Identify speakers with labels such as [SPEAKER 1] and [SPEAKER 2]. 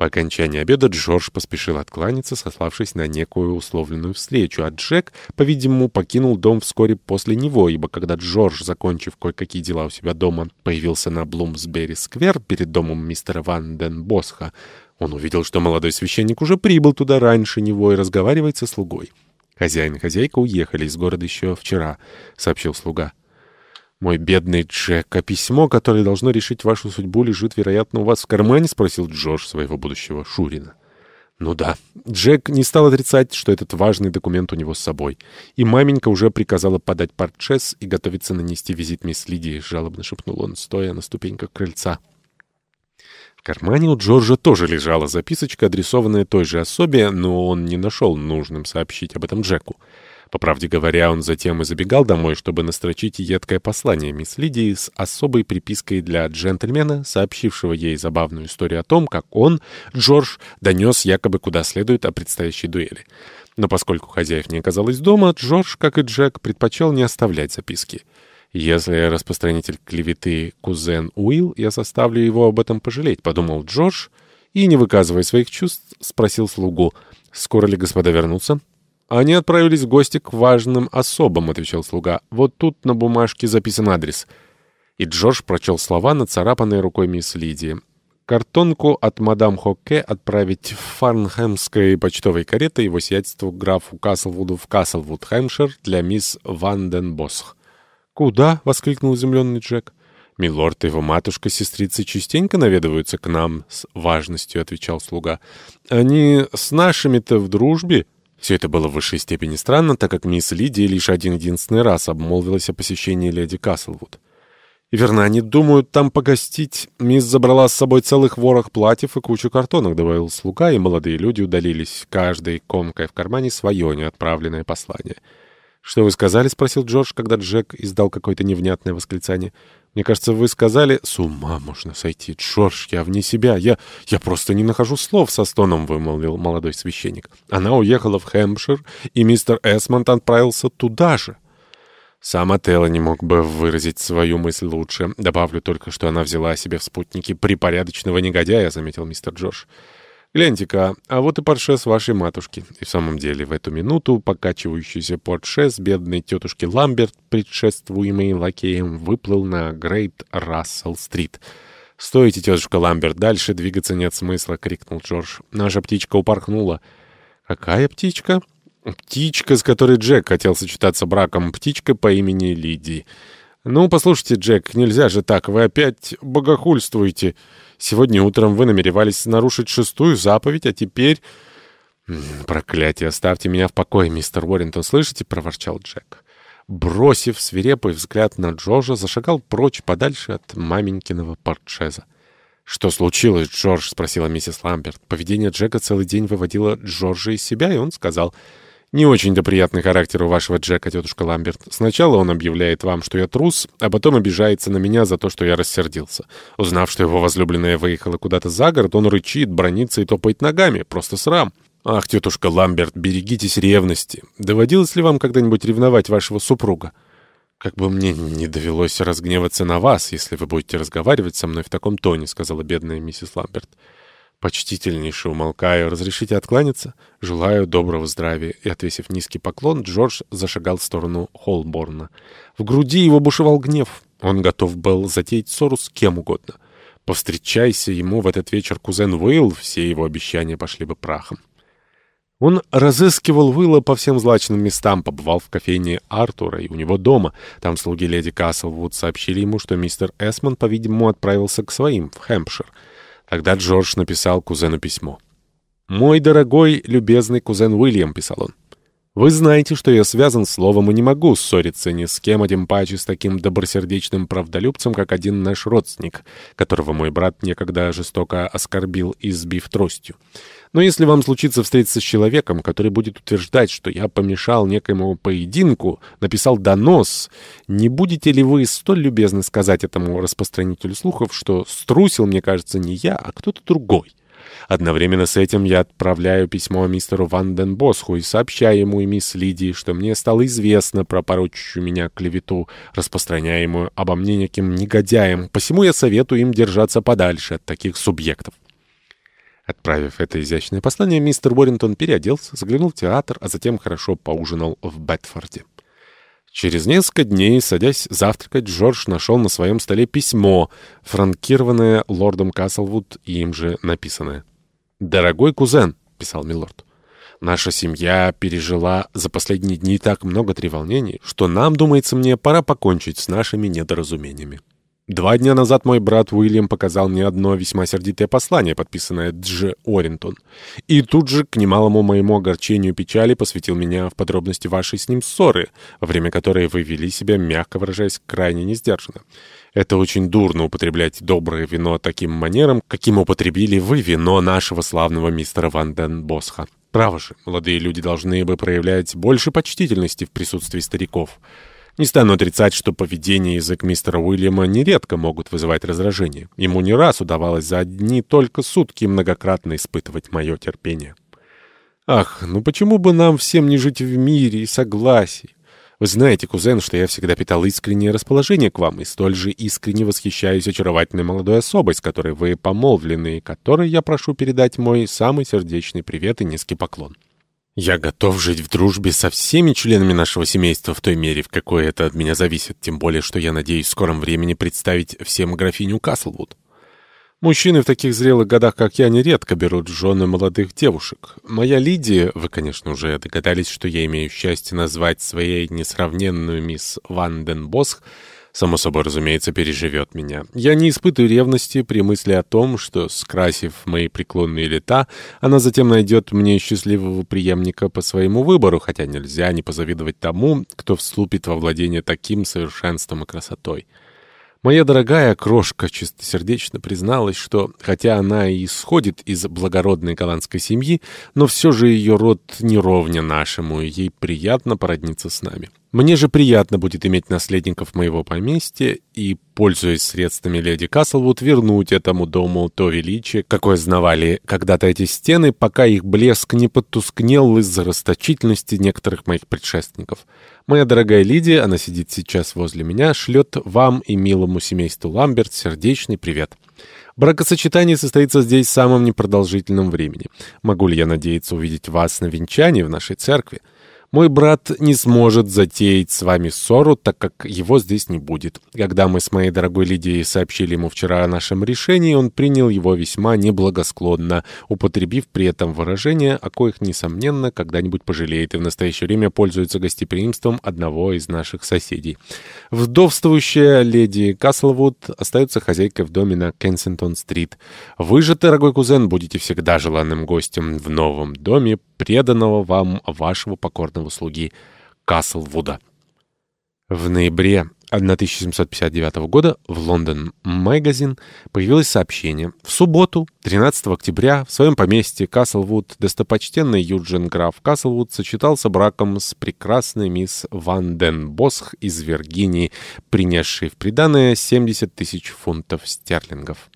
[SPEAKER 1] По окончании обеда Джордж поспешил откланяться, сославшись на некую условленную встречу, а Джек, по-видимому, покинул дом вскоре после него, ибо когда Джордж, закончив кое-какие дела у себя дома, появился на Блумсбери-сквер перед домом мистера Ван Ден Босха, он увидел, что молодой священник уже прибыл туда раньше него и разговаривает со слугой. «Хозяин и хозяйка уехали из города еще вчера», — сообщил слуга. «Мой бедный Джек, а письмо, которое должно решить вашу судьбу, лежит, вероятно, у вас в кармане?» — спросил Джордж своего будущего Шурина. Ну да, Джек не стал отрицать, что этот важный документ у него с собой. И маменька уже приказала подать портшес и готовиться нанести визит мисс Лидии, жалобно шепнул он, стоя на ступеньках крыльца. В кармане у Джорджа тоже лежала записочка, адресованная той же особе, но он не нашел нужным сообщить об этом Джеку. По правде говоря, он затем и забегал домой, чтобы настрочить едкое послание мисс Лидии с особой припиской для джентльмена, сообщившего ей забавную историю о том, как он, Джордж, донес якобы куда следует о предстоящей дуэли. Но поскольку хозяев не оказалось дома, Джордж, как и Джек, предпочел не оставлять записки. «Если распространитель клеветы кузен Уилл, я заставлю его об этом пожалеть», — подумал Джордж, и, не выказывая своих чувств, спросил слугу, «Скоро ли господа вернутся?» «Они отправились в гости к важным особам», — отвечал слуга. «Вот тут на бумажке записан адрес». И Джордж прочел слова, нацарапанные рукой мисс Лидии. Картонку от мадам Хокке отправить в фарнхэмской почтовой каретой его сиятельству графу Каслвуду в Каслвуд, Хэмшир, для мисс Ванденбосх. «Куда?» — воскликнул изумленный Джек. «Милорд и его матушка-сестрица частенько наведываются к нам с важностью», — отвечал слуга. «Они с нашими-то в дружбе». Все это было в высшей степени странно, так как мисс Лидия лишь один-единственный раз обмолвилась о посещении леди Каслвуд. Верно, они думают там погостить. Мисс забрала с собой целых ворох платьев и кучу картонок, добавил слуга, и молодые люди удалились, каждой комкой в кармане свое неотправленное послание. «Что вы сказали?» — спросил Джордж, когда Джек издал какое-то невнятное восклицание. «Мне кажется, вы сказали...» «С ума можно сойти, Джордж, я вне себя. Я... я просто не нахожу слов со стоном», — вымолвил молодой священник. «Она уехала в Хэмпшир, и мистер Эсмонд отправился туда же». Сам Отелло не мог бы выразить свою мысль лучше. Добавлю только, что она взяла себе в спутники припорядочного негодяя, — заметил мистер Джордж. «Гляньте-ка, а вот и портшес вашей матушки». И в самом деле в эту минуту покачивающийся портшес бедной тетушки Ламберт, предшествуемый лакеем, выплыл на Грейт Рассел-стрит. «Стойте, тетушка Ламберт, дальше двигаться нет смысла», — крикнул Джордж. «Наша птичка упорхнула». «Какая птичка?» «Птичка, с которой Джек хотел сочетаться браком. Птичка по имени Лидии». «Ну, послушайте, Джек, нельзя же так, вы опять богохульствуете». Сегодня утром вы намеревались нарушить шестую заповедь, а теперь... «Проклятие, оставьте меня в покое, мистер Уоррентон, слышите?» — проворчал Джек. Бросив свирепый взгляд на Джорджа, зашагал прочь подальше от маменькиного портшеза. «Что случилось, Джордж?» — спросила миссис Ламберт. Поведение Джека целый день выводило Джорджа из себя, и он сказал... Не очень-то приятный характер у вашего Джека, тетушка Ламберт. Сначала он объявляет вам, что я трус, а потом обижается на меня за то, что я рассердился. Узнав, что его возлюбленная выехала куда-то за город, он рычит, бронится и топает ногами. Просто срам. Ах, тетушка Ламберт, берегитесь ревности. Доводилось ли вам когда-нибудь ревновать вашего супруга? «Как бы мне не довелось разгневаться на вас, если вы будете разговаривать со мной в таком тоне», — сказала бедная миссис Ламберт. «Почтительнейше умолкаю. Разрешите откланяться? Желаю доброго здравия». И, отвесив низкий поклон, Джордж зашагал в сторону Холборна. В груди его бушевал гнев. Он готов был затеять ссору с кем угодно. Повстречайся ему в этот вечер кузен Уилл, все его обещания пошли бы прахом. Он разыскивал Уилла по всем злачным местам, побывал в кофейне Артура и у него дома. Там слуги леди Каслвуд сообщили ему, что мистер Эсмон, по-видимому, отправился к своим в Хэмпшир. Тогда Джордж написал кузену письмо. «Мой дорогой, любезный кузен Уильям», — писал он, — «вы знаете, что я связан словом и не могу ссориться ни с кем, а тем паче с таким добросердечным правдолюбцем, как один наш родственник, которого мой брат некогда жестоко оскорбил, избив тростью. Но если вам случится встретиться с человеком, который будет утверждать, что я помешал некоему поединку, написал донос, не будете ли вы столь любезны сказать этому распространителю слухов, что струсил, мне кажется, не я, а кто-то другой? Одновременно с этим я отправляю письмо мистеру Ванденбосху и сообщаю ему и мисс Лидии, что мне стало известно про порочащую меня клевету, распространяемую обо мне неким негодяем, посему я советую им держаться подальше от таких субъектов. Отправив это изящное послание, мистер Уоррингтон переоделся, заглянул в театр, а затем хорошо поужинал в Бетфорде. Через несколько дней, садясь завтракать, Джордж нашел на своем столе письмо, франкированное лордом Каслвуд и им же написанное. «Дорогой кузен», — писал милорд, — «наша семья пережила за последние дни так много треволнений, что нам, думается мне, пора покончить с нашими недоразумениями». Два дня назад мой брат Уильям показал мне одно весьма сердитое послание, подписанное Дж. Орентон. И тут же, к немалому моему огорчению и печали, посвятил меня в подробности вашей с ним ссоры, во время которой вы вели себя, мягко выражаясь, крайне несдержанно. Это очень дурно употреблять доброе вино таким манером, каким употребили вы вино нашего славного мистера Ван Ден Босха. Право же, молодые люди должны бы проявлять больше почтительности в присутствии стариков». Не стану отрицать, что поведение и язык мистера Уильяма нередко могут вызывать раздражение. Ему не раз удавалось за одни только сутки многократно испытывать мое терпение. Ах, ну почему бы нам всем не жить в мире и согласии? Вы знаете, кузен, что я всегда питал искреннее расположение к вам и столь же искренне восхищаюсь очаровательной молодой особой, с которой вы помолвлены, и которой я прошу передать мой самый сердечный привет и низкий поклон. Я готов жить в дружбе со всеми членами нашего семейства в той мере, в какой это от меня зависит, тем более, что я надеюсь в скором времени представить всем графиню Каслвуд. Мужчины в таких зрелых годах, как я, нередко берут жены молодых девушек. Моя Лидия, вы, конечно, уже догадались, что я имею счастье назвать своей несравненную мисс Ванден Босх, само собой, разумеется, переживет меня. Я не испытываю ревности при мысли о том, что, скрасив мои преклонные лета, она затем найдет мне счастливого преемника по своему выбору, хотя нельзя не позавидовать тому, кто вступит во владение таким совершенством и красотой. Моя дорогая крошка чистосердечно призналась, что, хотя она и исходит из благородной голландской семьи, но все же ее род не ровня нашему, и ей приятно породниться с нами. Мне же приятно будет иметь наследников моего поместья и, пользуясь средствами леди Каслвуд, вернуть этому дому то величие, какое знавали когда-то эти стены, пока их блеск не подтускнел из-за расточительности некоторых моих предшественников. Моя дорогая Лидия, она сидит сейчас возле меня, шлет вам и милому семейству Ламберт сердечный привет. Бракосочетание состоится здесь в самом непродолжительном времени. Могу ли я надеяться увидеть вас на венчании в нашей церкви? Мой брат не сможет затеять с вами ссору, так как его здесь не будет. Когда мы с моей дорогой Лидией сообщили ему вчера о нашем решении, он принял его весьма неблагосклонно, употребив при этом выражения, о коих, несомненно, когда-нибудь пожалеет и в настоящее время пользуется гостеприимством одного из наших соседей. Вдовствующая леди Каслвуд остается хозяйкой в доме на Кенсингтон-стрит. Вы же, дорогой кузен, будете всегда желанным гостем в новом доме, преданного вам вашего покорного слуги Каслвуда. В ноябре 1759 года в Лондон Магазин появилось сообщение. В субботу, 13 октября, в своем поместье Каслвуд достопочтенный Юджин граф Каслвуд сочетался браком с прекрасной мисс Ван Ден Босх из Виргинии, принесшей в приданое 70 тысяч фунтов стерлингов.